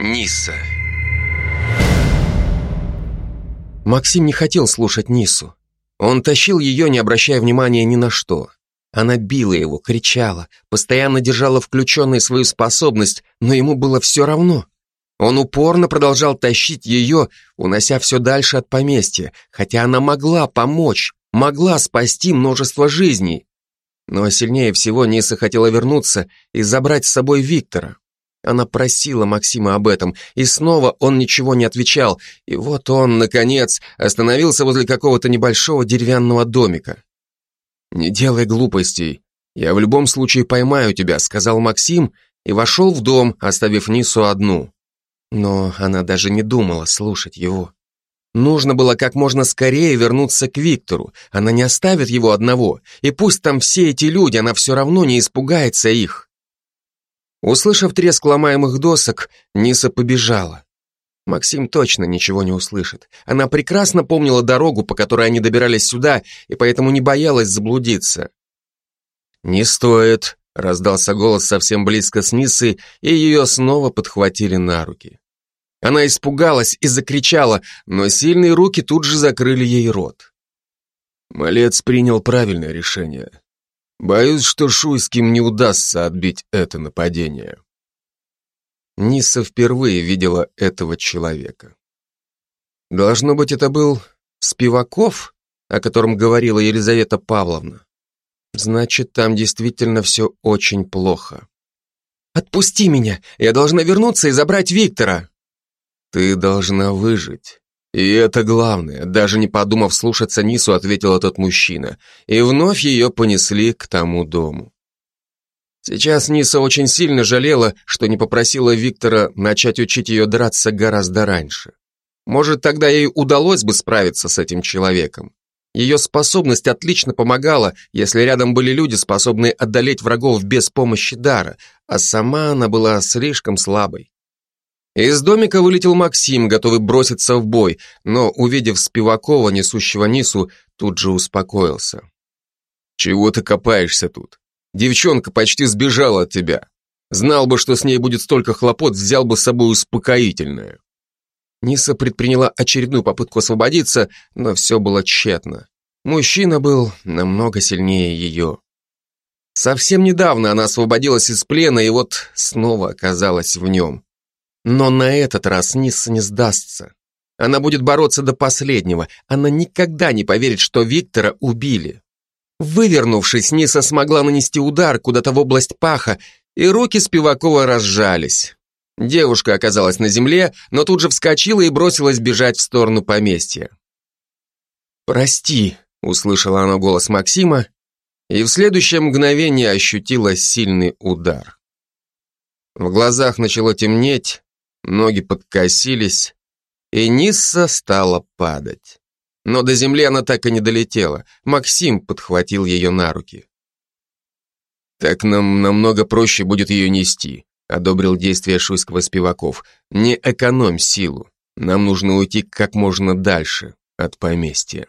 Ниса. Максим не хотел слушать Нису. Он тащил ее, не обращая внимания ни на что. Она била его, кричала, постоянно держала включенной свою способность, но ему было все равно. Он упорно продолжал тащить ее, унося все дальше от поместья, хотя она могла помочь, могла спасти множество жизней. Но сильнее всего Ниса хотела вернуться и забрать с собой Виктора. Она просила Максима об этом, и снова он ничего не отвечал, и вот он, наконец, остановился возле какого-то небольшого деревянного домика. «Не делай глупостей, я в любом случае поймаю тебя», сказал Максим и вошел в дом, оставив Нису одну. Но она даже не думала слушать его. Нужно было как можно скорее вернуться к Виктору. Она не оставит его одного. И пусть там все эти люди, она все равно не испугается их. Услышав треск ломаемых досок, Ниса побежала. Максим точно ничего не услышит. Она прекрасно помнила дорогу, по которой они добирались сюда, и поэтому не боялась заблудиться. «Не стоит», — раздался голос совсем близко с Нисой, и ее снова подхватили на руки. Она испугалась и закричала, но сильные руки тут же закрыли ей рот. Малец принял правильное решение. Боюсь, что Шуйским не удастся отбить это нападение. Ниса впервые видела этого человека. Должно быть, это был Спиваков, о котором говорила Елизавета Павловна. Значит, там действительно все очень плохо. «Отпусти меня! Я должна вернуться и забрать Виктора!» «Ты должна выжить. И это главное», даже не подумав слушаться Нису, ответил этот мужчина. И вновь ее понесли к тому дому. Сейчас Ниса очень сильно жалела, что не попросила Виктора начать учить ее драться гораздо раньше. Может, тогда ей удалось бы справиться с этим человеком. Ее способность отлично помогала, если рядом были люди, способные одолеть врагов без помощи дара, а сама она была слишком слабой. Из домика вылетел Максим, готовый броситься в бой, но, увидев Спивакова, несущего Нису, тут же успокоился. «Чего ты копаешься тут? Девчонка почти сбежала от тебя. Знал бы, что с ней будет столько хлопот, взял бы с собой успокоительное». Ниса предприняла очередную попытку освободиться, но все было тщетно. Мужчина был намного сильнее ее. Совсем недавно она освободилась из плена и вот снова оказалась в нем. Но на этот раз Нисса не сдастся. Она будет бороться до последнего. Она никогда не поверит, что Виктора убили. Вывернувшись, Ниса смогла нанести удар куда-то в область паха, и руки Спивакова разжались. Девушка оказалась на земле, но тут же вскочила и бросилась бежать в сторону поместья. «Прости», — услышала она голос Максима, и в следующее мгновение ощутила сильный удар. В глазах начало темнеть, ноги подкосились, и Нисса стала падать. Но до земли она так и не долетела. Максим подхватил ее на руки. «Так нам намного проще будет ее нести», — одобрил действия Шуйского Спиваков. «Не экономь силу. Нам нужно уйти как можно дальше от поместья».